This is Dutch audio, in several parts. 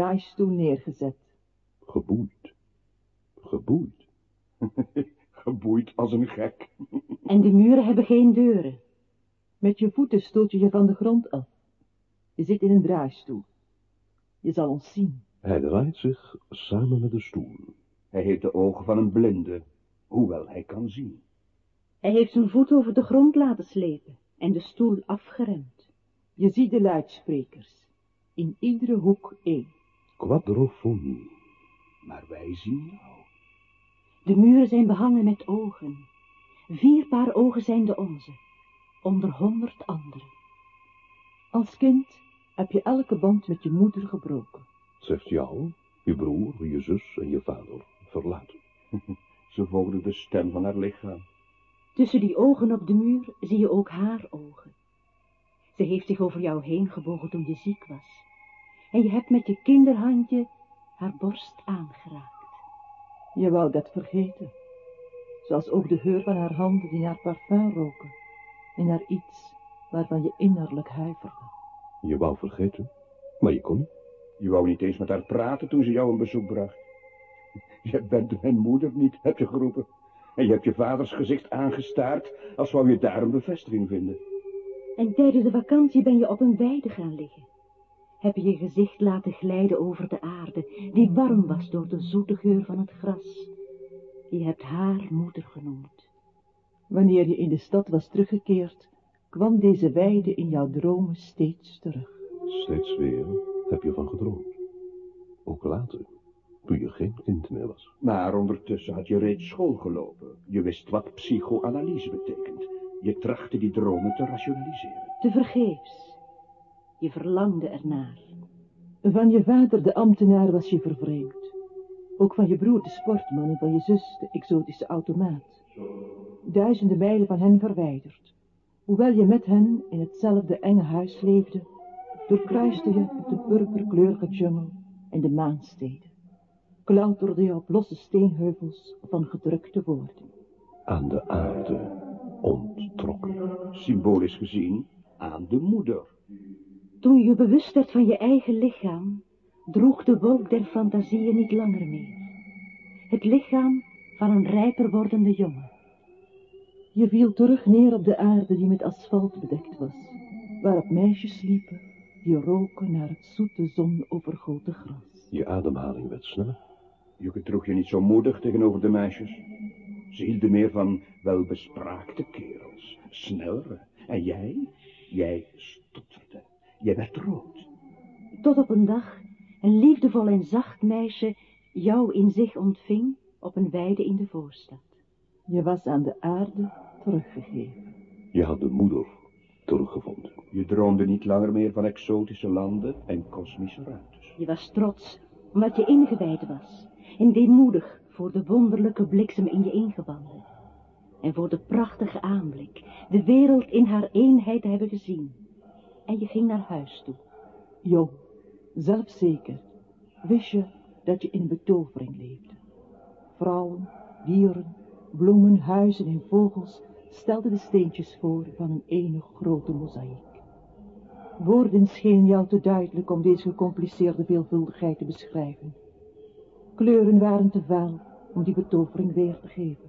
draaistoel neergezet. Geboeid. Geboeid. Geboeid als een gek. En de muren hebben geen deuren. Met je voeten stoot je je van de grond af. Je zit in een draaistoel. Je zal ons zien. Hij draait zich samen met de stoel. Hij heeft de ogen van een blinde, hoewel hij kan zien. Hij heeft zijn voet over de grond laten slepen en de stoel afgeremd. Je ziet de luidsprekers. In iedere hoek één. Quadrofonie. Maar wij zien jou. De muren zijn behangen met ogen. Vier paar ogen zijn de onze, onder honderd anderen. Als kind heb je elke band met je moeder gebroken. Het heeft jou, je broer, je zus en je vader verlaten. Ze volgde de stem van haar lichaam. Tussen die ogen op de muur zie je ook haar ogen. Ze heeft zich over jou heen gebogen toen je ziek was. En je hebt met je kinderhandje haar borst aangeraakt. Je wou dat vergeten. Zoals ook de geur van haar handen die naar parfum roken. En naar iets waarvan je innerlijk huiverde. Je wou vergeten, maar je kon niet. Je wou niet eens met haar praten toen ze jou een bezoek bracht. Je bent mijn moeder niet, heb je geroepen. En je hebt je vaders gezicht aangestaard, als wou je daar een bevestiging vinden. En tijdens de vakantie ben je op een weide gaan liggen. Heb je je gezicht laten glijden over de aarde, die warm was door de zoete geur van het gras. Je hebt haar moeder genoemd. Wanneer je in de stad was teruggekeerd, kwam deze weide in jouw dromen steeds terug. Steeds weer heb je van gedroomd. Ook later, toen je geen kind meer was. Maar ondertussen had je reeds school gelopen. Je wist wat psychoanalyse betekent. Je trachtte die dromen te rationaliseren. Te vergeefs. Je verlangde ernaar. Van je vader, de ambtenaar, was je vervreemd. Ook van je broer, de sportman, en van je zus, de exotische automaat. Duizenden mijlen van hen verwijderd. Hoewel je met hen in hetzelfde enge huis leefde, doorkruiste je de purperkleurige jungle en de maansteden. Klauterde je op losse steenheuvels van gedrukte woorden. Aan de aarde onttrokken. Symbolisch gezien aan de moeder. Toen je bewust werd van je eigen lichaam, droeg de wolk der fantasieën niet langer meer. Het lichaam van een rijper wordende jongen. Je viel terug neer op de aarde die met asfalt bedekt was, waarop meisjes sliepen die roken naar het zoete zonovergoten gras. Je ademhaling werd sneller. Je gedroeg je niet zo moedig tegenover de meisjes. Ze hielden meer van welbespraakte kerels, sneller. En jij, jij. Jij werd rood. Tot op een dag een liefdevol en zacht meisje jou in zich ontving op een weide in de voorstad. Je was aan de aarde teruggegeven. Je had de moeder teruggevonden. Je droomde niet langer meer van exotische landen en kosmische ruimtes. Je was trots omdat je ingewijd was en deemoedig voor de wonderlijke bliksem in je ingewanden en voor de prachtige aanblik, de wereld in haar eenheid te hebben gezien. En je ging naar huis toe. Jong, zelfzeker, wist je dat je in betovering leefde. Vrouwen, dieren, bloemen, huizen en vogels stelden de steentjes voor van een enig grote mozaïek. Woorden schenen jou te duidelijk om deze gecompliceerde veelvuldigheid te beschrijven. Kleuren waren te vaal om die betovering weer te geven.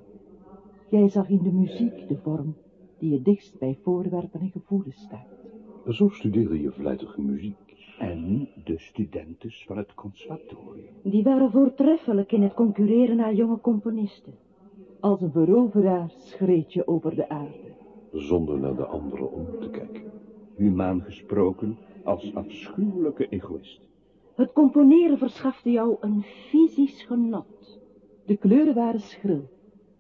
Jij zag in de muziek de vorm die je dichtst bij voorwerpen en gevoelens staat. Zo studeerde je vlijtige muziek. En de studentes van het conservatorium. Die waren voortreffelijk in het concurreren naar jonge componisten. Als een veroveraar schreed je over de aarde. Zonder naar de anderen om te kijken. Humaan gesproken als afschuwelijke egoïst. Het componeren verschafte jou een fysisch genot. De kleuren waren schril,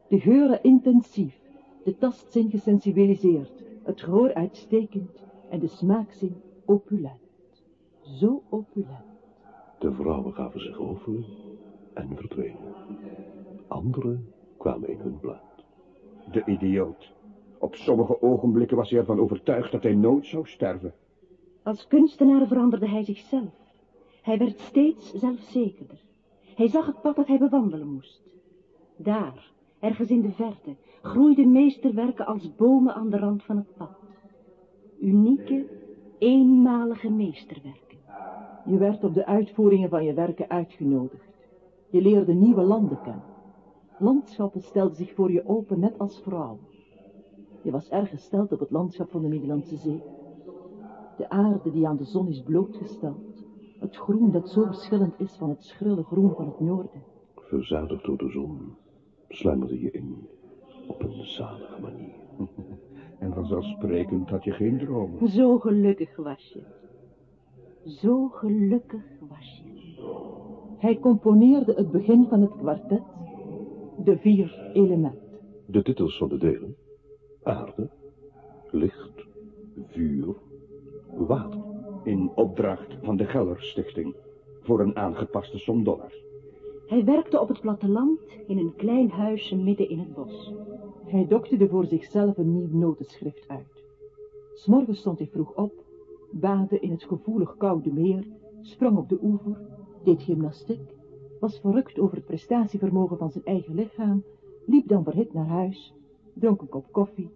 de geuren intensief, de tastzin gesensibiliseerd, het gehoor uitstekend en de smaakzin opulent. Zo opulent. De vrouwen gaven zich over en verdwenen. Anderen kwamen in hun plaats. De idioot. Op sommige ogenblikken was hij ervan overtuigd dat hij nooit zou sterven. Als kunstenaar veranderde hij zichzelf. Hij werd steeds zelfzekerder. Hij zag het pad dat hij bewandelen moest. Daar, ergens in de verte, groeiden meesterwerken als bomen aan de rand van het pad. Unieke, eenmalige meesterwerken. Je werd op de uitvoeringen van je werken uitgenodigd. Je leerde nieuwe landen kennen. Landschappen stelden zich voor je open, net als vrouwen. Je was erg gesteld op het landschap van de Middellandse Zee. De aarde die aan de zon is blootgesteld. Het groen dat zo verschillend is van het schrille groen van het noorden. Verzadigd door de zon sluimerde je in op een zalige manier. En vanzelfsprekend had je geen dromen. Zo gelukkig was je. Zo gelukkig was je. Hij componeerde het begin van het kwartet, de vier elementen. De titels van de delen. Aarde, licht, vuur, water. In opdracht van de Geller Stichting. Voor een aangepaste som dollars. Hij werkte op het platteland in een klein huisje midden in het bos. Hij dokterde voor zichzelf een nieuw notenschrift uit. S'morgens stond hij vroeg op, baadde in het gevoelig koude meer, sprong op de oever, deed gymnastiek, was verrukt over het prestatievermogen van zijn eigen lichaam, liep dan verhit naar huis, dronk een kop koffie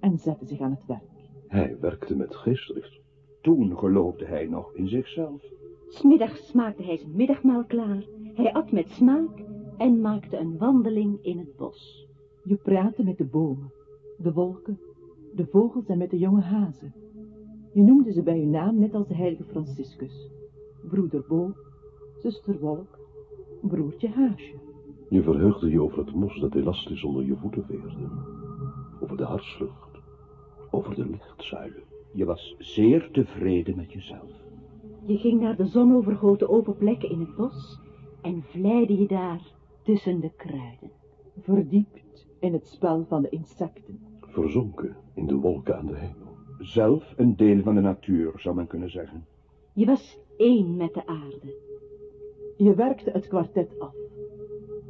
en zette zich aan het werk. Hij werkte met geestdrift. Toen geloofde hij nog in zichzelf. Smiddags maakte hij zijn middagmaal klaar. Hij at met smaak en maakte een wandeling in het bos. Je praatte met de bomen, de wolken, de vogels en met de jonge hazen. Je noemde ze bij hun naam, net als de heilige Franciscus. Broeder Bo, zuster Wolk, broertje Haasje. Je verheugde je over het mos dat elastisch onder je voeten veerde. Over de hartslucht. Over de lichtzuilen. Je was zeer tevreden met jezelf. Je ging naar de zonovergoten open plekken in het bos en vleide je daar tussen de kruiden. Verdiept in het spel van de insecten. Verzonken in de wolken aan de hemel. Zelf een deel van de natuur, zou men kunnen zeggen. Je was één met de aarde. Je werkte het kwartet af.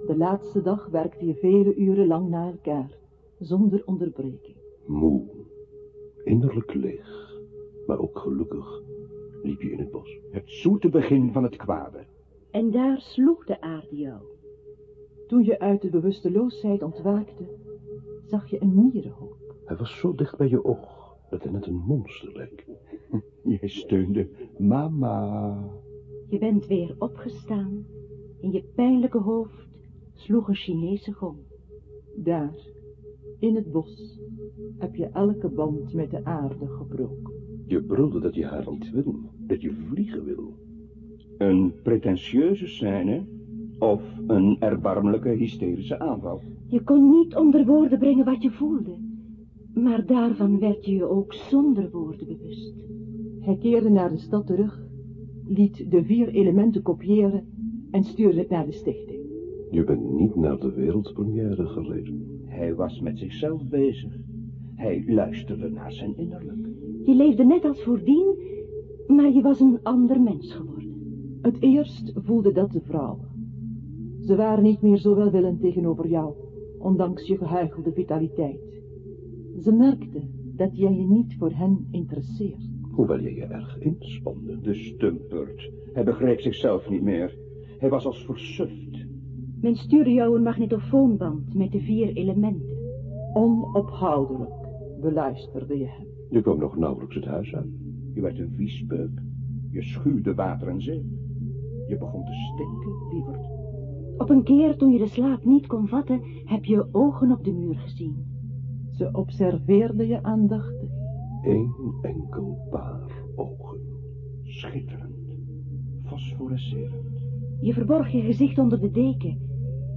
De laatste dag werkte je vele uren lang na elkaar, zonder onderbreking. Moe. Innerlijk leeg. Maar ook gelukkig liep je in het bos. Het zoete begin van het kwade. En daar sloeg de aarde jou. Toen je uit de bewusteloosheid ontwaakte, zag je een mierenhoop. Hij was zo dicht bij je oog dat hij net een monster leek. Jij steunde mama. Je bent weer opgestaan. In je pijnlijke hoofd sloeg een Chinese gong. Daar, in het bos, heb je elke band met de aarde gebroken. Je brulde dat je haar niet wil, dat je vliegen wil. Een pretentieuze scène of een erbarmelijke hysterische aanval. Je kon niet onder woorden brengen wat je voelde. Maar daarvan werd je je ook zonder woorden bewust. Hij keerde naar de stad terug, liet de vier elementen kopiëren en stuurde het naar de stichting. Je bent niet naar de wereldpremière gereden. Hij was met zichzelf bezig. Hij luisterde naar zijn innerlijk. Je leefde net als voordien, maar je was een ander mens geworden. Het eerst voelde dat de vrouwen. Ze waren niet meer zo welwillend tegenover jou, ondanks je gehuichelde vitaliteit. Ze merkten dat jij je niet voor hen interesseert. Hoewel je je erg inspande. De stumpert. Hij begreep zichzelf niet meer. Hij was als versuft. Men stuurde jou een magnetofoonband met de vier elementen. Onophoudelijk beluisterde je hem. Je kwam nog nauwelijks het huis uit. Je werd een viespeuk. Je schuwde water en zeep. Je begon te stinken, lieverd. Op een keer toen je de slaap niet kon vatten, heb je ogen op de muur gezien. Ze observeerde je aandachtig. Eén enkel paar ogen. Schitterend. Fosforescerend. Je verborg je gezicht onder de deken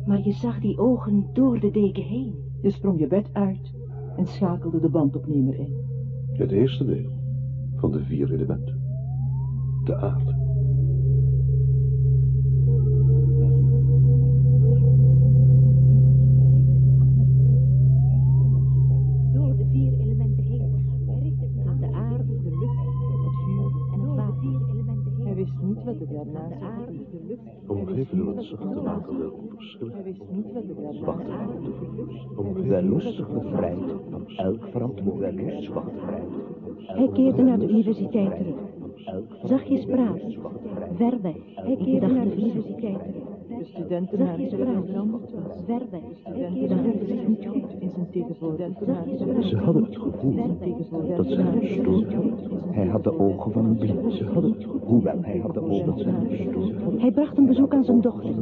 Maar je zag die ogen door de deken heen. Je sprong je bed uit en schakelde de bandopnemer in. Het eerste deel van de vier elementen. De aarde. Zachte water der Hij onverschillen. wist niet wat er daarna Wacht zou aan gebeuren. de Wel lustig bevrijd van elk verantwoordelijkheidswacht. Hij keerde naar de universiteit terug. Zachtjes praten. Ver weg. Hij keerde naar de universiteit terug. De studenten weg. Studenten Hij maakten keerde zich niet goed in zijn. Zachtjes Ze hadden het gevoel dat ze hem stoorden. Hij had de ogen van een blind. Ze hadden het gevoel Hoewel hij had de dat ogen ze hem stoorden. Hij bracht een bezoek aan zijn dochter.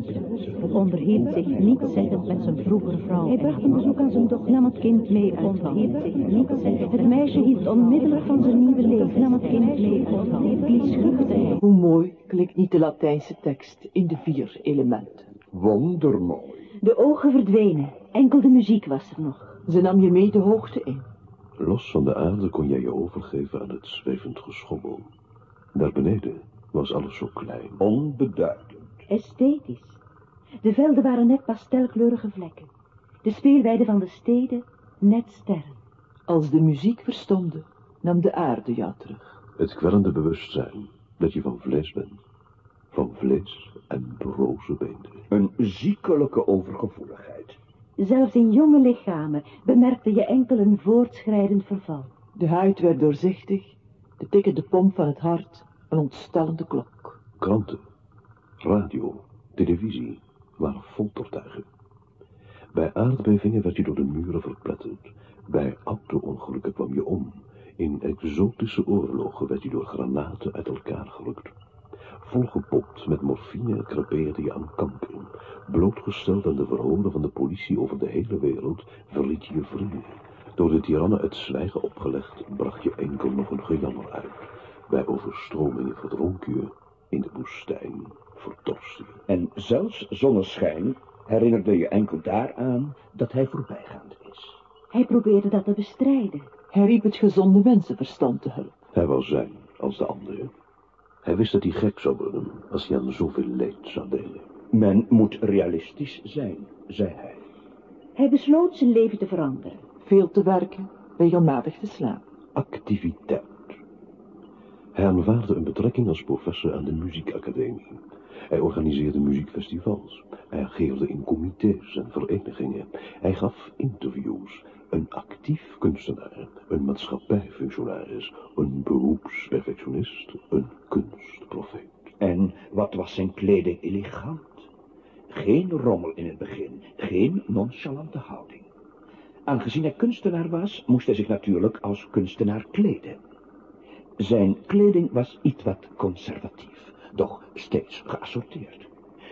Onderhield zich niet zeggend met zijn vroegere vrouw. Hij bracht een bezoek aan zijn dochter. Nam het kind mee uit Onderhield zich niet zeggend. Het meisje hield onmiddellijk van zijn nieuwe leven. Nam het kind mee uit Die schuchter Hoe mooi klinkt niet de Latijnse tekst in de vier elementen. Wondermooi. De ogen verdwenen. Enkel de muziek was er nog. Ze nam je mee de hoogte in. Los van de aarde kon jij je overgeven aan het zwevend geschommel. Daar beneden was alles zo klein. Onbeduidend. Esthetisch. De velden waren net pastelkleurige vlekken. De speelweiden van de steden net sterren. Als de muziek verstomde, nam de aarde jou terug. Het kwellende bewustzijn dat je van vlees bent. Van vlees en broze beenderen. Een ziekelijke overgevoeligheid. Zelfs in jonge lichamen bemerkte je enkel een voortschrijdend verval. De huid werd doorzichtig, de tikkende pomp van het hart, een ontstellende klok. Kranten, radio, televisie waren foltertuigen. Bij aardbevingen werd je door de muren verpletterd. Bij auto-ongelukken kwam je om. In exotische oorlogen werd je door granaten uit elkaar gerukt. Volgepopt met morfine crepeerde je aan kanker. Blootgesteld aan de verhoren van de politie over de hele wereld verliet je je vrienden. Door de tirannen het zwijgen opgelegd bracht je enkel nog een gejammer uit. Bij overstromingen verdronk je, in de woestijn verdorst je. En zelfs zonneschijn herinnerde je enkel daaraan dat hij voorbijgaand is. Hij probeerde dat te bestrijden. Hij riep het gezonde mensenverstand te hulp. Hij was zijn als de anderen. Hij wist dat hij gek zou worden als hij aan zoveel leed zou delen. Men moet realistisch zijn, zei hij. Hij besloot zijn leven te veranderen. Veel te werken, regelmatig te slapen. Activiteit. Hij aanvaarde een betrekking als professor aan de muziekacademie. Hij organiseerde muziekfestivals. Hij ageerde in comité's en verenigingen. Hij gaf interviews. Een actief kunstenaar, een maatschappijfunctionaris, een beroepsperfectionist, een kunstprofeet. En wat was zijn kleding elegant. Geen rommel in het begin, geen nonchalante houding. Aangezien hij kunstenaar was, moest hij zich natuurlijk als kunstenaar kleden. Zijn kleding was iets wat conservatief, doch steeds geassorteerd.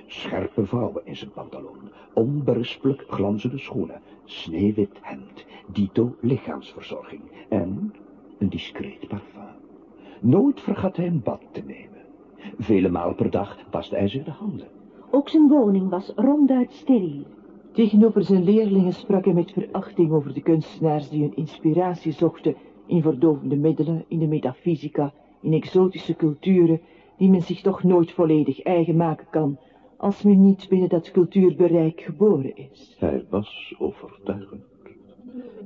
Scherpe vouwen in zijn pantalon, onberispelijk glanzende schoenen, sneeuwwit hemd, dito lichaamsverzorging en een discreet parfum. Nooit vergat hij een bad te nemen. Vele malen per dag waste hij zich de handen. Ook zijn woning was ronduit steriel. Tegenover zijn leerlingen sprak hij met verachting over de kunstenaars die hun inspiratie zochten in verdovende middelen, in de metafysica, in exotische culturen, die men zich toch nooit volledig eigen maken kan, als men niet binnen dat cultuurbereik geboren is. Hij was overtuigend.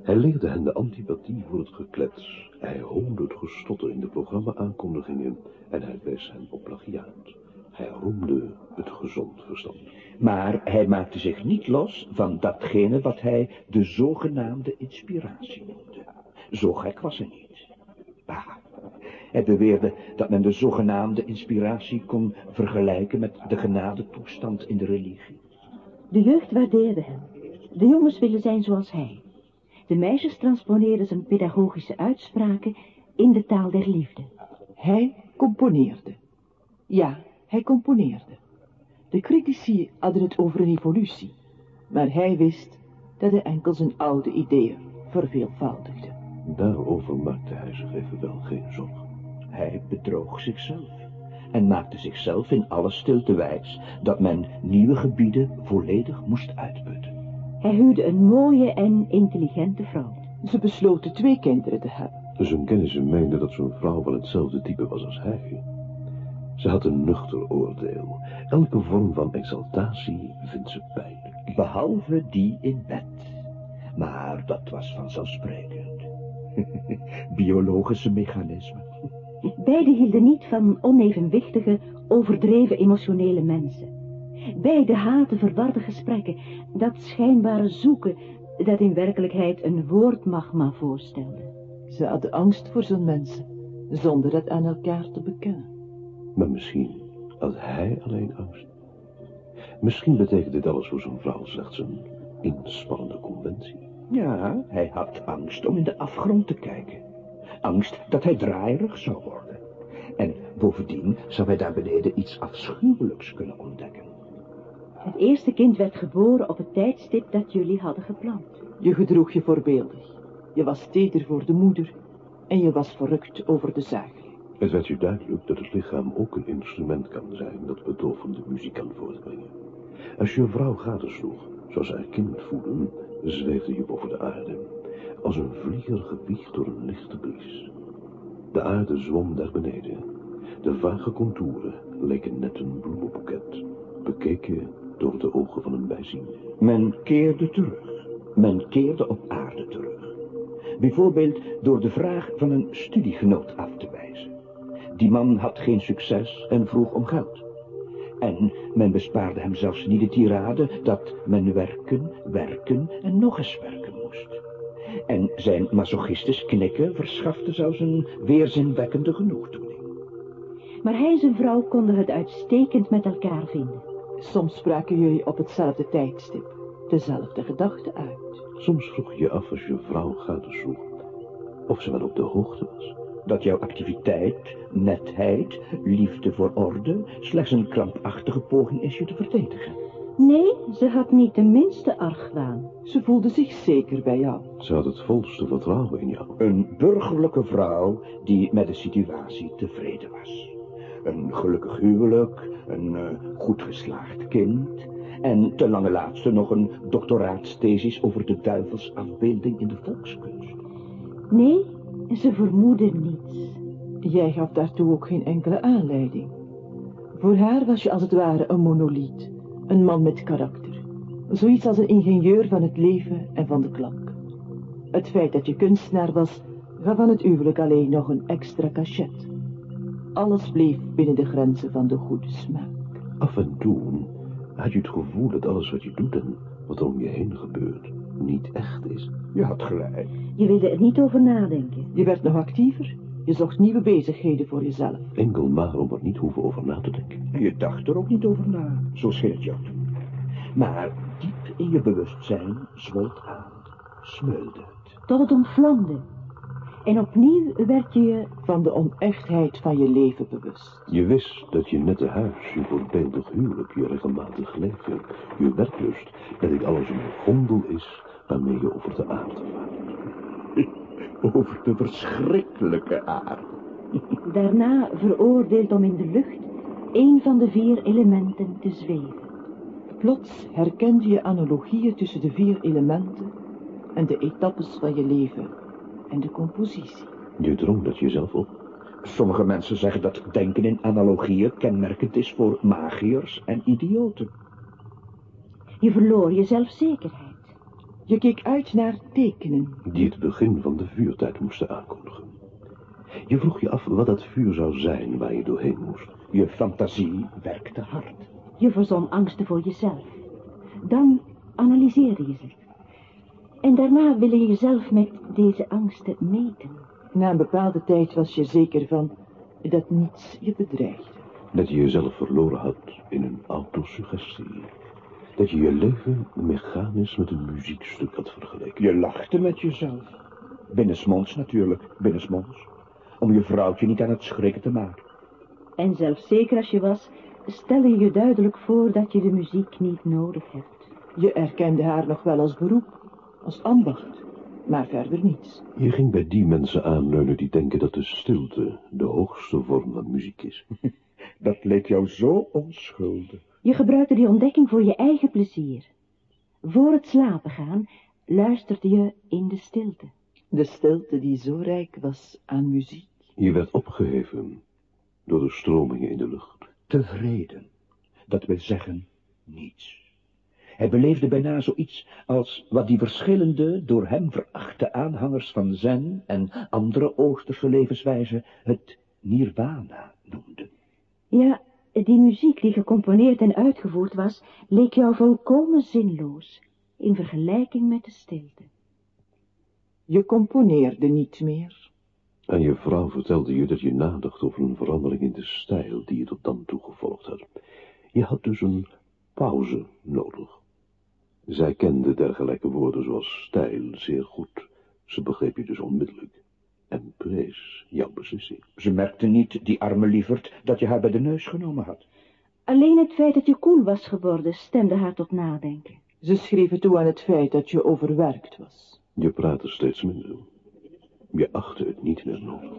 Hij leerde hen de antipathie voor het geklets. Hij hoonde het gestotter in de programma-aankondigingen en hij wees hen op plagiaat. Hij roemde het gezond verstand. Maar hij maakte zich niet los van datgene wat hij de zogenaamde inspiratie noemde. Zo gek was hij niet. Ah, hij beweerde dat men de zogenaamde inspiratie kon vergelijken met de genadetoestand in de religie. De jeugd waardeerde hem. De jongens willen zijn zoals hij. De meisjes transponeerden zijn pedagogische uitspraken in de taal der liefde. Hij componeerde. Ja, hij componeerde. De critici hadden het over een evolutie, maar hij wist dat hij enkel zijn oude ideeën verveelvoudigde. Daarover maakte hij zich evenwel geen zorgen. Hij bedroog zichzelf. en maakte zichzelf in alle stilte wijs dat men nieuwe gebieden volledig moest uitputten. Hij huwde een mooie en intelligente vrouw. Ze besloten twee kinderen te hebben. Zijn kennissen meenden dat zijn vrouw wel hetzelfde type was als hij. Ze had een nuchter oordeel. Elke vorm van exaltatie vindt ze pijnlijk. Behalve die in bed. Maar dat was vanzelfsprekend. Biologische mechanismen. Beiden hielden niet van onevenwichtige, overdreven emotionele mensen. Beiden haatten verwarde gesprekken, dat schijnbare zoeken, dat in werkelijkheid een woordmagma voorstelde. Ze hadden angst voor zo'n mensen, zonder het aan elkaar te bekennen. Maar misschien had hij alleen angst. Misschien betekent dit alles voor zijn vrouw slechts een inspannende conventie. Ja, hij had angst om in de afgrond te kijken. Angst dat hij draaierig zou worden. En bovendien zou hij daar beneden iets afschuwelijks kunnen ontdekken. Het eerste kind werd geboren op het tijdstip dat jullie hadden gepland. Je gedroeg je voorbeeldig. Je was teder voor de moeder en je was verrukt over de zaak. Het werd je duidelijk dat het lichaam ook een instrument kan zijn dat betovende muziek kan voortbrengen. Als je een vrouw gadesloeg, zoals haar kind voelen, zweefde je boven de aarde, als een vlieger gewiegd door een lichte bries. De aarde zwom daar beneden. De vage contouren leken net een bloemenboeket, bekeken door de ogen van een bijziende. Men keerde terug. Men keerde op aarde terug. Bijvoorbeeld door de vraag van een studiegenoot af te wijzen. Die man had geen succes en vroeg om geld. En men bespaarde hem zelfs niet de tirade dat men werken, werken en nog eens werken moest. En zijn masochistisch knikken verschafte zelfs een weerzinwekkende genoegdoening. Maar hij en zijn vrouw konden het uitstekend met elkaar vinden. Soms spraken jullie op hetzelfde tijdstip, dezelfde gedachten uit. Soms vroeg je je af als je vrouw gadesloeg, of ze wel op de hoogte was. Dat jouw activiteit, netheid, liefde voor orde slechts een krampachtige poging is je te verdedigen. Nee, ze had niet de minste argwaan. Ze voelde zich zeker bij jou. Ze had het volste vertrouwen in jou. Een burgerlijke vrouw die met de situatie tevreden was. Een gelukkig huwelijk, een uh, goed geslaagd kind... en ten lange laatste nog een doctoraatsthesis over de duivelsafbeelding in de volkskunst. Nee, ze vermoedde niets. Jij gaf daartoe ook geen enkele aanleiding. Voor haar was je als het ware een monoliet, een man met karakter. Zoiets als een ingenieur van het leven en van de klank. Het feit dat je kunstenaar was, gaf aan het huwelijk alleen nog een extra cachet. Alles bleef binnen de grenzen van de goede smaak. Af en toe had je het gevoel dat alles wat je doet en wat om je heen gebeurt niet echt is. Je had gelijk. Je wilde er niet over nadenken. Je werd nog actiever. Je zocht nieuwe bezigheden voor jezelf. Enkel maar om er niet hoeven over na te denken. En je dacht er ook niet over na, zo het jou toen. Maar diep in je bewustzijn zwolt aan, smeulde het. Tot het omvlamde. En opnieuw werd je van de onechtheid van je leven bewust. Je wist dat je nette huis, je voorbeeldig huwelijk, je regelmatig leven, je werklust, dat dit alles een gondel is waarmee je over de aarde vaart. Over de verschrikkelijke aarde. Daarna veroordeeld om in de lucht een van de vier elementen te zweven. Plots herkende je analogieën tussen de vier elementen en de etappes van je leven en de compositie. Je drong dat jezelf op. Sommige mensen zeggen dat denken in analogieën kenmerkend is voor magiërs en idioten. Je verloor je zelfzekerheid. Je keek uit naar tekenen. Die het begin van de vuurtijd moesten aankondigen. Je vroeg je af wat dat vuur zou zijn waar je doorheen moest. Je fantasie werkte hard. Je verzon angsten voor jezelf. Dan analyseerde je ze. En daarna wil je jezelf met deze angsten meten. Na een bepaalde tijd was je zeker van dat niets je bedreigde. Dat je jezelf verloren had in een autosuggestie. Dat je je leven mechanisch met een muziekstuk had vergeleken. Je lachte met jezelf. Binnensmonds natuurlijk, binnensmonds. Om je vrouwtje niet aan het schrikken te maken. En zelfzeker als je was, stelde je je duidelijk voor dat je de muziek niet nodig hebt. Je erkende haar nog wel als beroep, als ambacht, maar verder niets. Je ging bij die mensen aanleunen die denken dat de stilte de hoogste vorm van muziek is. Dat leek jou zo onschuldig. Je gebruikte die ontdekking voor je eigen plezier. Voor het slapen gaan luisterde je in de stilte. De stilte die zo rijk was aan muziek. Je werd opgeheven door de stromingen in de lucht. Tevreden. Dat wil zeggen, niets. Hij beleefde bijna zoiets als wat die verschillende, door hem verachte aanhangers van zen en andere oosterse levenswijzen het nirvana noemden. Ja, die muziek die gecomponeerd en uitgevoerd was, leek jou volkomen zinloos, in vergelijking met de stilte. Je componeerde niet meer. En je vrouw vertelde je dat je nadacht over een verandering in de stijl die je tot dan toe gevolgd had. Je had dus een pauze nodig. Zij kende dergelijke woorden zoals stijl zeer goed. Ze begreep je dus onmiddellijk en prees jouw beslissing. Ze merkte niet, die arme lieverd, dat je haar bij de neus genomen had. Alleen het feit dat je koel was geworden stemde haar tot nadenken. Ze schreef het toe aan het feit dat je overwerkt was. Je praatte steeds minder. Je achtte het niet meer nodig.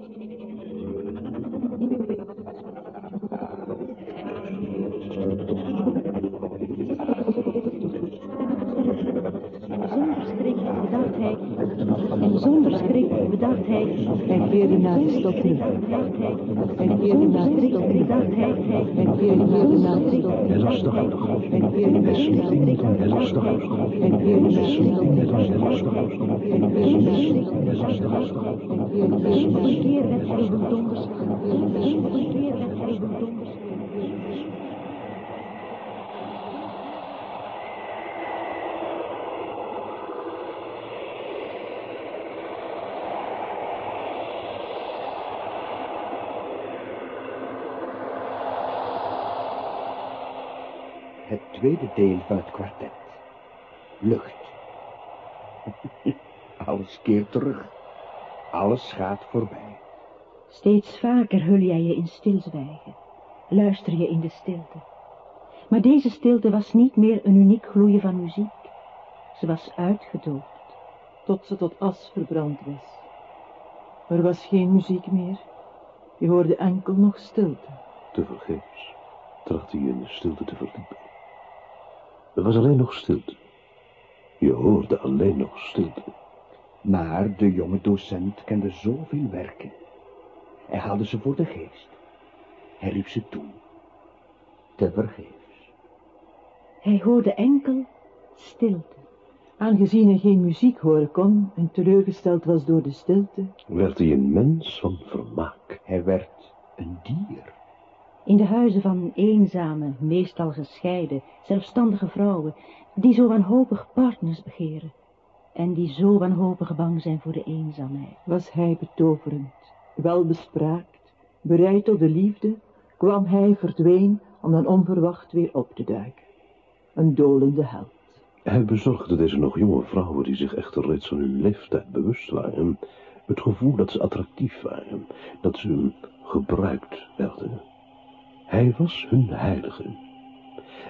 Zonder schrik bedacht hij, en zonder schrik bedacht hij, Hij keerde naar de stad terug. Hij keerde naar de stad terug. Hij keerde naar de stad terug. Hij las dagelijks. Hij keerde naar de stad terug. Hij las dagelijks. Hij keerde naar de stad terug. Hij las dagelijks. Hij keerde naar de stad terug. Hij las dagelijks. Hij keerde naar de stad Een keer werd hij bedonderd, een keer werd hij bedonderd. Het tweede deel van het kwartet. Lucht. Alles keert terug. Alles gaat voorbij. Steeds vaker hul jij je in stilzwijgen, luister je in de stilte. Maar deze stilte was niet meer een uniek gloeien van muziek. Ze was uitgedoofd. tot ze tot as verbrand was. Er was geen muziek meer. Je hoorde enkel nog stilte. Tevergeefs trachtte je in de stilte te verdiepen. Er was alleen nog stilte. Je hoorde alleen nog stilte. Maar de jonge docent kende zoveel werken. Hij haalde ze voor de geest. Hij riep ze toe. Tevergeefs. Hij hoorde enkel stilte. Aangezien hij geen muziek horen kon en teleurgesteld was door de stilte, Werd hij een mens van vermaak. Hij werd een dier. In de huizen van eenzame, meestal gescheiden, zelfstandige vrouwen, die zo wanhopig partners begeren en die zo wanhopig bang zijn voor de eenzaamheid. was hij betoverend, welbespraakt, bereid tot de liefde, kwam hij verdween om dan onverwacht weer op te duiken. Een dolende held. Hij bezorgde deze nog jonge vrouwen, die zich echter reeds van hun leeftijd bewust waren, het gevoel dat ze attractief waren, dat ze gebruikt werden. Hij was hun heilige.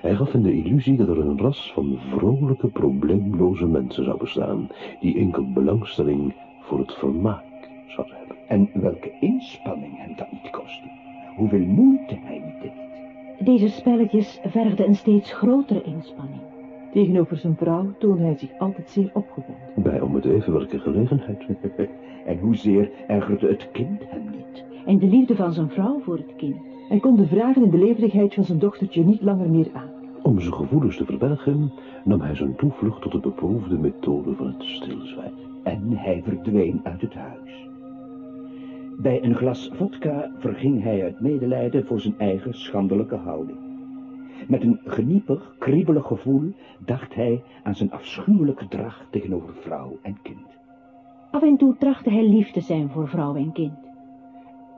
Hij gaf hen de illusie dat er een ras van vrolijke, probleemloze mensen zou bestaan, die enkel belangstelling voor het vermaak zouden hebben. En welke inspanning hem dat niet kostte. Hoeveel moeite hij niet deed. Deze spelletjes vergden een steeds grotere inspanning. Tegenover zijn vrouw toonde hij zich altijd zeer opgewonden. Bij om het even welke gelegenheid. En hoezeer ergerde het kind hem niet. En de liefde van zijn vrouw voor het kind. Hij kon de vragen en de levendigheid van zijn dochtertje niet langer meer aan. Om zijn gevoelens te verbergen, nam hij zijn toevlucht tot de beproefde methode van het stilzwijgen. En hij verdween uit het huis. Bij een glas vodka verging hij uit medelijden voor zijn eigen schandelijke houding. Met een geniepig, kriebelig gevoel dacht hij aan zijn afschuwelijk gedrag tegenover vrouw en kind. Af en toe trachtte hij lief te zijn voor vrouw en kind.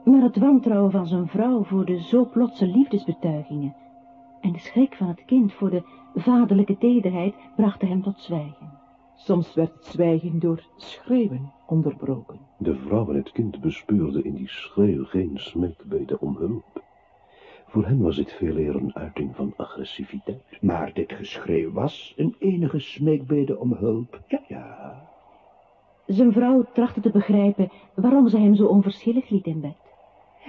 Maar het wantrouwen van zijn vrouw voor de zo plotse liefdesbetuigingen en de schrik van het kind voor de vaderlijke tederheid brachten hem tot zwijgen. Soms werd het zwijgen door schreeuwen onderbroken. De vrouw en het kind bespeurden in die schreeuw geen smeekbeden om hulp. Voor hen was dit veel eer een uiting van agressiviteit. Maar dit geschreeuw was een enige smeekbede om hulp. Ja, ja. Zijn vrouw trachtte te begrijpen waarom ze hem zo onverschillig liet in bed.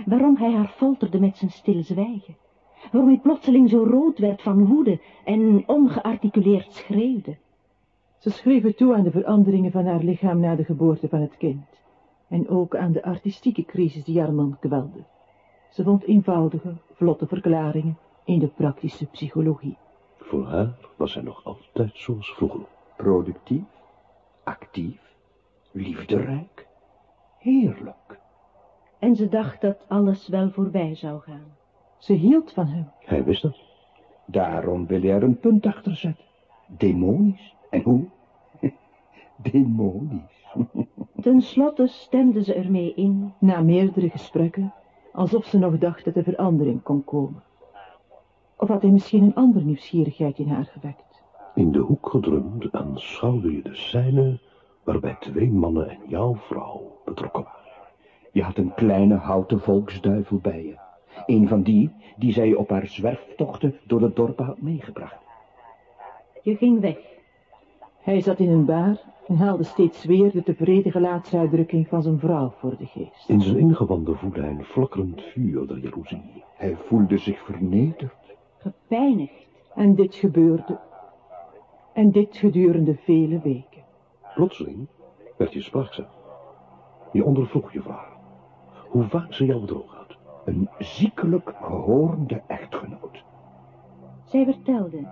Waarom hij haar folterde met zijn stille zwijgen, waarom hij plotseling zo rood werd van woede en ongearticuleerd schreeuwde. Ze schreef het toe aan de veranderingen van haar lichaam na de geboorte van het kind. En ook aan de artistieke crisis die haar man kwelde. Ze vond eenvoudige, vlotte verklaringen in de praktische psychologie. Voor haar was hij nog altijd zoals vroeger. Productief, actief, liefderijk, heerlijk. En ze dacht dat alles wel voorbij zou gaan. Ze hield van hem. Hij wist dat. Daarom wil hij er een punt achter zetten. Demonisch. En hoe? Demonisch. Ten slotte stemde ze ermee in. Na meerdere gesprekken, alsof ze nog dacht dat er verandering kon komen. Of had hij misschien een andere nieuwsgierigheid in haar gewekt? In de hoek gedrumd aanschouwde je de scène waarbij twee mannen en jouw vrouw betrokken waren. Je had een kleine houten volksduivel bij je. Een van die die zij op haar zwerftochten door het dorp had meegebracht. Je ging weg. Hij zat in een bar en haalde steeds weer de tevreden gelaatsuitdrukking van zijn vrouw voor de geest. In zijn ingewanden voelde hij een flakkerend vuur der jaloezie. Hij voelde zich vernederd. Gepijnigd. En dit gebeurde. En dit gedurende vele weken. Plotseling werd je spraakzaam. Je ondervroeg je vrouw hoe vaak ze jou bedrogen had. Een ziekelijk gehoornde echtgenoot. Zij vertelde.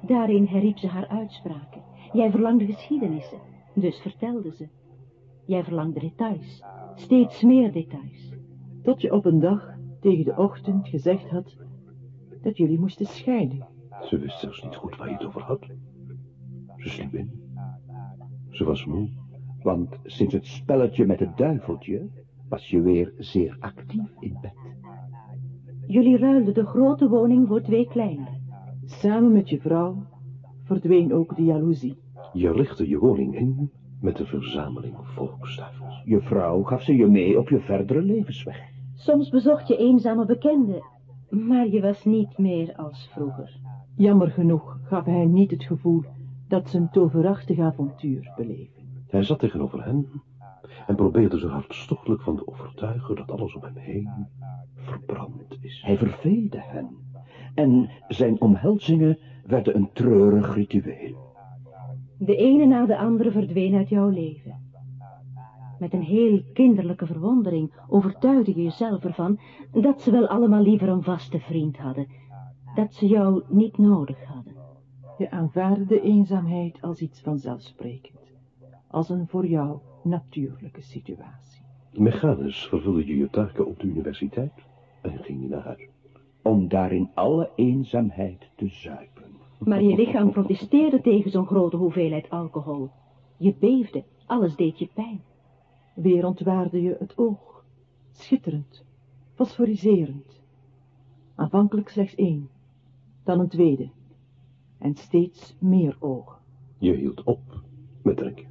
Daarin herriep ze haar uitspraken. Jij verlangde geschiedenissen, dus vertelde ze. Jij verlangde details, steeds meer details. Tot je op een dag tegen de ochtend gezegd had dat jullie moesten scheiden. Ze wist zelfs niet goed waar je het over had. Ze sliep in. Ze was moe. Want sinds het spelletje met het duiveltje was je weer zeer actief in bed. Jullie ruilden de grote woning voor twee kleinere. Samen met je vrouw verdween ook de jaloezie. Je richtte je woning in met de verzameling volksduivels. Je vrouw gaf ze je mee op je verdere levensweg. Soms bezocht je eenzame bekenden, maar je was niet meer als vroeger. Jammer genoeg gaf hij niet het gevoel dat ze een toverachtig avontuur beleven. Hij zat tegenover hen en probeerde ze hartstochtelijk van te overtuigen dat alles om hem heen verbrand is. Hij verveelde hen en zijn omhelzingen werden een treurig ritueel. De ene na de andere verdween uit jouw leven. Met een heel kinderlijke verwondering overtuigde je jezelf ervan dat ze wel allemaal liever een vaste vriend hadden, dat ze jou niet nodig hadden. Je aanvaarde de eenzaamheid als iets vanzelfsprekend, als een voor jou natuurlijke situatie. Mechanisch vervulde je je taken op de universiteit en ging je naar huis. Om daar in alle eenzaamheid te zuipen. Maar je lichaam protesteerde tegen zo'n grote hoeveelheid alcohol. Je beefde, alles deed je pijn. Weer ontwaarde je het oog, schitterend, fosforiserend. Aanvankelijk slechts één, dan een tweede, en steeds meer ogen. Je hield op met drinken.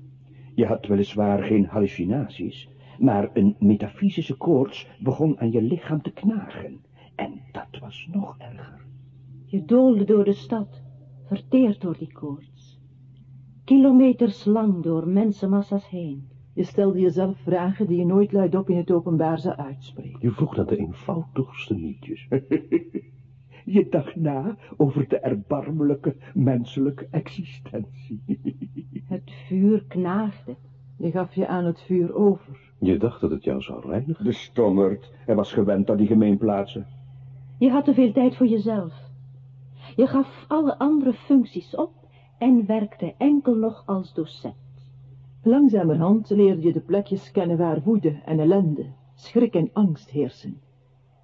Je had weliswaar geen hallucinaties, maar een metafysische koorts begon aan je lichaam te knagen. En dat was nog erger. Je doolde door de stad, verteerd door die koorts. Kilometers lang door mensenmassa's heen. Je stelde jezelf vragen die je nooit luidop in het openbaar zou uitspreken. Je vroeg naar de eenvoudigste nietjes. Je dacht na over de erbarmelijke menselijke existentie. Het vuur knaagde. Je gaf je aan het vuur over. Je dacht dat het jou zou reinigen. De stommerd, hij was gewend aan die gemeenplaatsen. Je had te veel tijd voor jezelf. Je gaf alle andere functies op en werkte enkel nog als docent. Langzamerhand leerde je de plekjes kennen waar woede en ellende, schrik en angst heersen.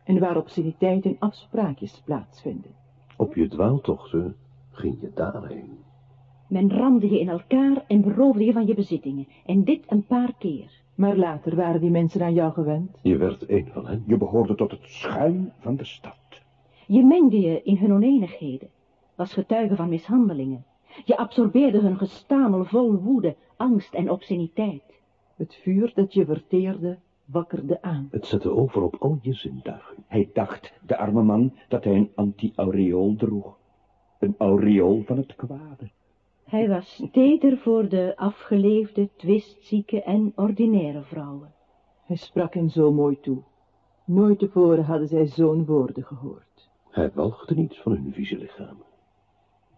En waar obsceniteit en afspraakjes plaatsvinden. Op je dwaaltochten ging je daarheen. Men ramde je in elkaar en beroofde je van je bezittingen. En dit een paar keer. Maar later waren die mensen aan jou gewend. Je werd een van hen. Je behoorde tot het schuim van de stad. Je mengde je in hun oneenigheden. Was getuige van mishandelingen. Je absorbeerde hun gestamel vol woede, angst en obsceniteit. Het vuur dat je verteerde, wakkerde aan. Het zette over op al je zintuigen. Hij dacht, de arme man, dat hij een anti-aureool droeg. Een aureool van het kwade. Hij was teder voor de afgeleefde, twistzieke en ordinaire vrouwen. Hij sprak hen zo mooi toe. Nooit tevoren hadden zij zo'n woorden gehoord. Hij walgde niet van hun vieze lichamen.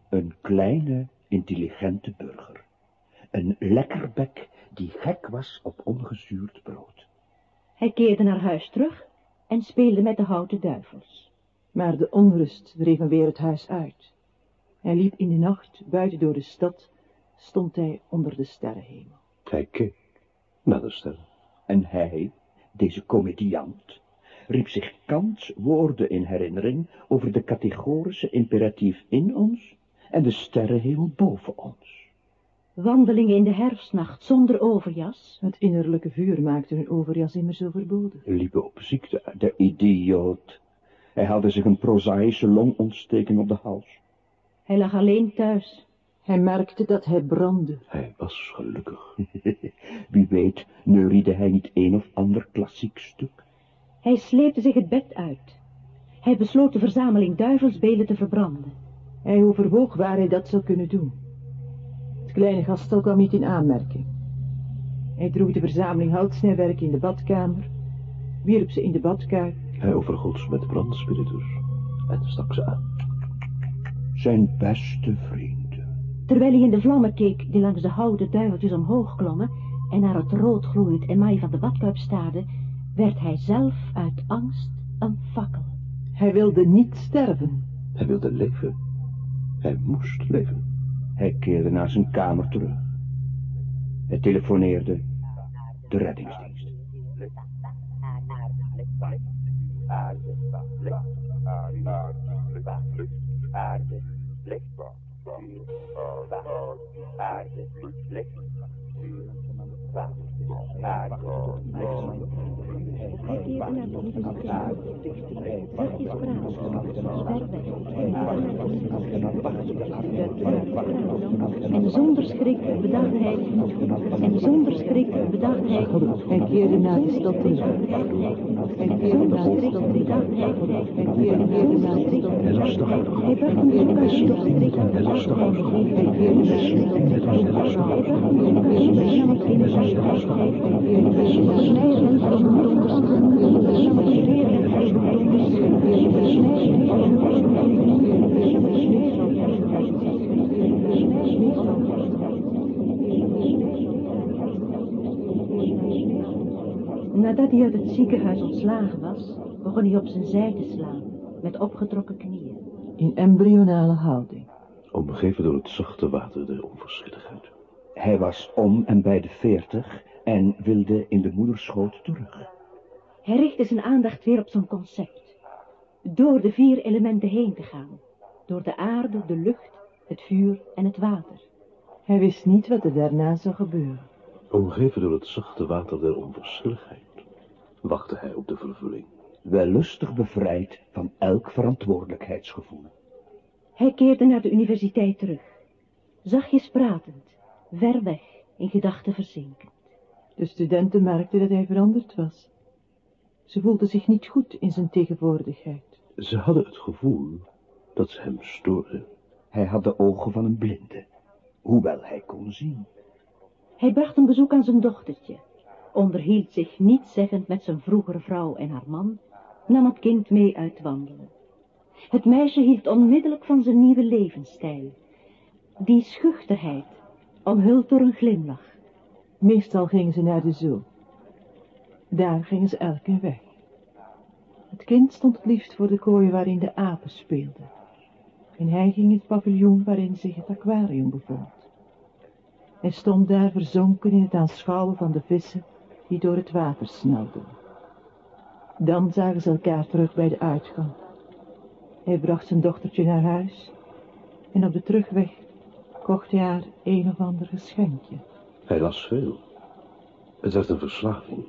Een kleine, intelligente burger. Een lekkerbek die gek was op ongezuurd brood. Hij keerde naar huis terug en speelde met de houten duivels. Maar de onrust dreef hem weer het huis uit. Hij liep in de nacht buiten door de stad, stond hij onder de sterrenhemel. Hij keek naar de sterren. En hij, deze komediant, riep zich Kants woorden in herinnering over de categorische imperatief in ons en de sterrenhemel boven ons. Wandelingen in de herfstnacht zonder overjas. Het innerlijke vuur maakte hun overjas immers overbodig. Liepen op ziekte uit. De idioot. Hij haalde zich een prozaïsche longontsteking op de hals. Hij lag alleen thuis. Hij merkte dat hij brandde. Hij was gelukkig. Wie weet neuriede hij niet een of ander klassiek stuk. Hij sleepte zich het bed uit. Hij besloot de verzameling duivelsbelen te verbranden. Hij overwoog waar hij dat zou kunnen doen. Kleine gastel kwam niet in aanmerking. Hij droeg de verzameling houtsnijwerk in de badkamer, wierp ze in de badkuip. Hij overgoot ze met brandspiritus en stak ze aan. Zijn beste vrienden. Terwijl hij in de vlammen keek die langs de houten duiveltjes omhoog klommen en naar het rood gloeiend emaai van de badkuip staarde, werd hij zelf uit angst een fakkel. Hij wilde niet sterven. Hij wilde leven. Hij moest leven. Hij keerde naar zijn kamer terug. Hij telefoneerde de reddingsdienst. En zonder schrik bedacht hij... En zonder schrik bedacht hij... Hij keerde naar de stad terug. Hij keerde Zonder naar de schrik stad terug. bedacht hij... Hij keerde naar de stad Hij terug. Hij bracht zijn dochter. Hij las toch uit. Hij keerde naar de stad was hij Hij bracht een bezoek aan zijn dochter. Nam het in de Hij las toch uit. Snijden van een donderste. Snijden van een Nadat hij uit het ziekenhuis ontslagen was, begon hij op zijn zij te slaan, met opgetrokken knieën. In embryonale houding. Omgeven door het zachte water der onverschilligheid. Hij was om en bij de veertig en wilde in de moederschoot terug. Hij richtte zijn aandacht weer op zijn concept. Door de vier elementen heen te gaan. Door de aarde, de lucht, het vuur en het water. Hij wist niet wat er daarna zou gebeuren. Omgeven door het zachte water der onverschilligheid. Wachtte hij op de vervulling. Wellustig bevrijd van elk verantwoordelijkheidsgevoel. Hij keerde naar de universiteit terug. Zachtjes pratend, ver weg, in gedachten verzinkend. De studenten merkten dat hij veranderd was. Ze voelden zich niet goed in zijn tegenwoordigheid. Ze hadden het gevoel dat ze hem stoorden. Hij had de ogen van een blinde, hoewel hij kon zien. Hij bracht een bezoek aan zijn dochtertje, onderhield zich nietszeggend met zijn vroegere vrouw en haar man, nam het kind mee uit wandelen. Het meisje hield onmiddellijk van zijn nieuwe levensstijl. Die schuchterheid, omhuld door een glimlach. Meestal gingen ze naar de zoo. Daar gingen ze elk een weg. Het kind stond het liefst voor de kooi waarin de apen speelden. En hij ging in het paviljoen waarin zich het aquarium bevond. Hij stond daar verzonken in het aanschouwen van de vissen die door het water snelden. Dan zagen ze elkaar terug bij de uitgang. Hij bracht zijn dochtertje naar huis en op de terugweg kocht hij haar een of ander geschenkje. Hij las veel. Het werd een verslaving.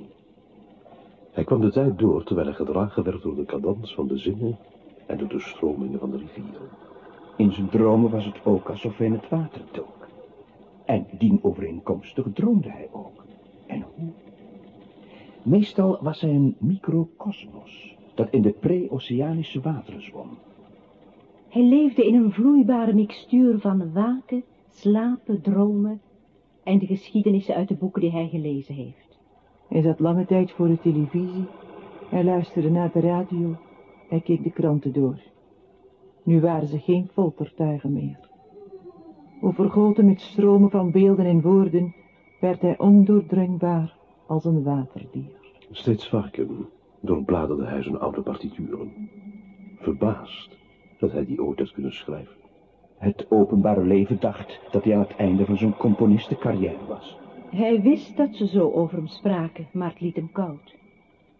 Hij kwam de tijd door terwijl hij gedragen werd door de cadans van de zinnen en door de stromingen van de rivieren. In zijn dromen was het ook alsof hij in het water dook. En dienovereenkomstig droomde hij ook. En hoe? Meestal was hij een microcosmos dat in de pre-oceanische wateren zwom. Hij leefde in een vloeibare mixtuur van waken, slapen, dromen en de geschiedenissen uit de boeken die hij gelezen heeft. Hij zat lange tijd voor de televisie Hij luisterde naar de radio. Hij keek de kranten door. Nu waren ze geen foltertuigen meer. Overgoten met stromen van beelden en woorden, werd hij ondoordringbaar als een waterdier. Steeds vaker doorbladerde hij zijn oude partituren. Verbaasd dat hij die ooit had kunnen schrijven. Het openbare leven dacht dat hij aan het einde van zijn componistencarrière was. Hij wist dat ze zo over hem spraken, maar het liet hem koud.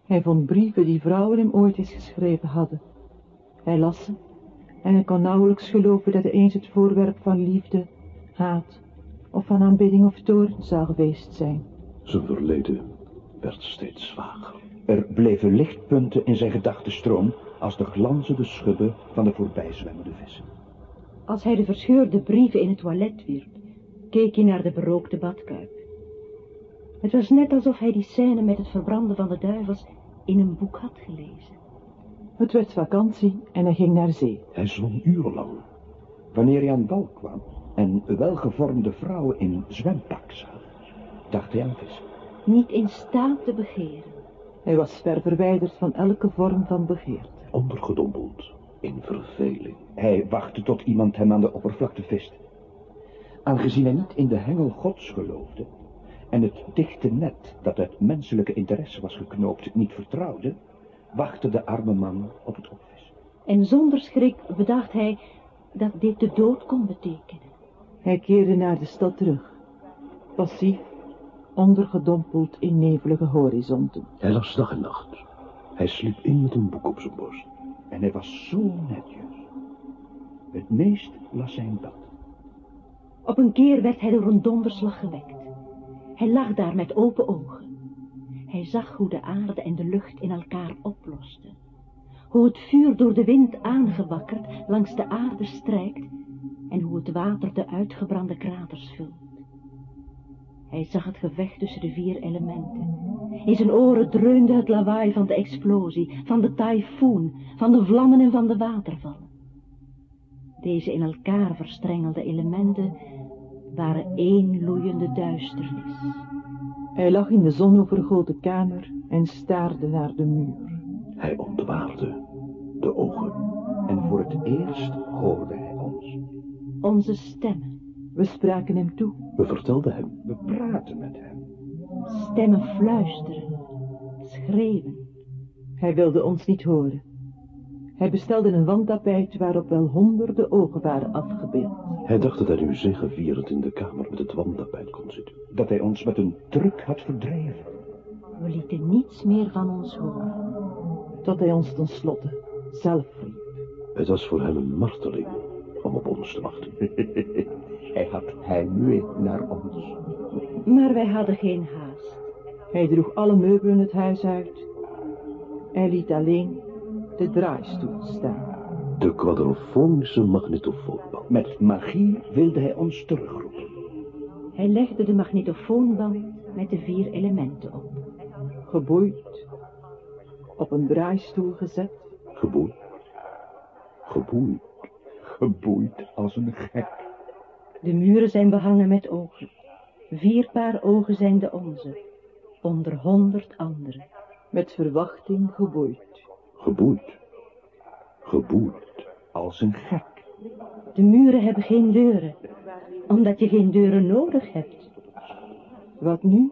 Hij vond brieven die vrouwen hem ooit eens geschreven hadden. Hij las ze en hij kon nauwelijks geloven dat hij eens het voorwerp van liefde, haat of van aanbidding of toorn zou geweest zijn. Zijn verleden werd steeds vager. Er bleven lichtpunten in zijn gedachtenstroom als de glanzende schubben van de voorbijzwemmende vissen. Als hij de verscheurde brieven in het toilet wierp, keek hij naar de berookte badkuip. Het was net alsof hij die scène met het verbranden van de duivels in een boek had gelezen. Het werd vakantie en hij ging naar zee. Hij zwom urenlang. Wanneer hij aan wal kwam en welgevormde vrouwen in zwempak zag, dacht hij aan vissen. Niet in staat te begeren. Hij was ver verwijderd van elke vorm van begeerte. Ondergedompeld in verveling. Hij wachtte tot iemand hem aan de oppervlakte viste. Aangezien hij niet in de hengel gods geloofde en het dichte net dat uit menselijke interesse was geknoopt niet vertrouwde, wachtte de arme man op het opvis. En zonder schrik bedacht hij dat dit de dood kon betekenen. Hij keerde naar de stad terug. Passief, ondergedompeld in nevelige horizonten. Hij las dag en nacht. Hij sliep in met een boek op zijn borst. En hij was zo netjes. Het meest las hij in bad. Op een keer werd hij door een donderslag gewekt. Hij lag daar met open ogen. Hij zag hoe de aarde en de lucht in elkaar oplosten. Hoe het vuur door de wind aangewakkerd langs de aarde strijkt en hoe het water de uitgebrande kraters vult. Hij zag het gevecht tussen de vier elementen. In zijn oren dreunde het lawaai van de explosie, van de tyfoon, van de vlammen en van de watervallen. Deze in elkaar verstrengelde elementen waren één loeiende duisternis. Hij lag in de zonovergoten kamer en staarde naar de muur. Hij ontwaarde de ogen. En voor het eerst hoorde hij ons. Onze stemmen, We spraken hem toe. We vertelden hem. We praten met hem. stemmen fluisteren, schreeuwen. Hij wilde ons niet horen. Hij bestelde een wandtapijt waarop wel honderden ogen waren afgebeeld. Hij dacht dat hij nu zegevierend in de kamer met het wandtapijt kon zitten. Dat hij ons met een druk had verdreven. We lieten niets meer van ons horen. Tot hij ons tenslotte zelf riep. Het was voor hem een marteling om op ons te wachten. hij had heimwee naar ons. Maar wij hadden geen haast. Hij droeg alle meubelen het huis uit. Hij liet alleen de draaistoel staan. De quadrofonische magnetofoonband. Met magie wilde hij ons terugroepen. Hij legde de magnetofoonband met de vier elementen op. Geboeid, op een draaistoel gezet. Geboeid. Geboeid. Geboeid als een gek. De muren zijn behangen met ogen. Vier paar ogen zijn de onze, onder honderd andere. Met verwachting geboeid. Geboeid. Geboeid. Als een gek. De muren hebben geen deuren, omdat je geen deuren nodig hebt. Wat nu?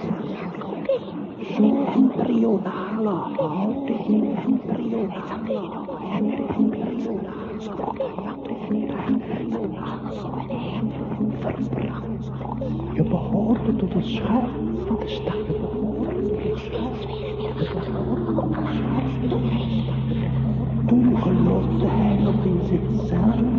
gelukkig was Zo gelukkig Zo'n imperiale houding, imperiale Je behoorde tot het schaap van de stad. Je behoorde tot het schaap. Toen geloofde hij nog in zichzelf.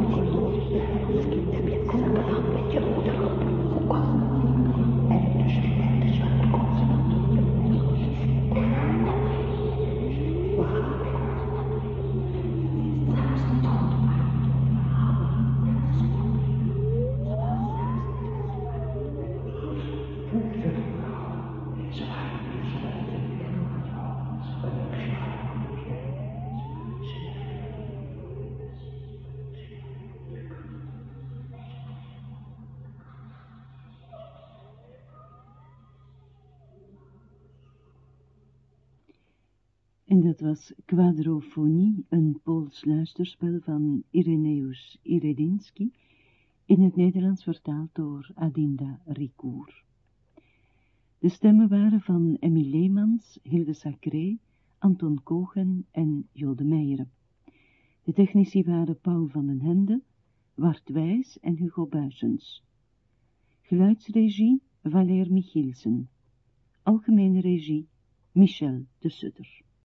Dat was Quadrofonie, een Pools luisterspel van Ireneus Iredinski, in het Nederlands vertaald door Adinda Ricoeur. De stemmen waren van Emmy Leemans, Hilde Sacré, Anton Kogen en Jode Meijeren. De technici waren Paul van den Hende, Wart Wijs en Hugo Buisens. Geluidsregie Valer Michielsen. Algemene regie Michel de Sutter.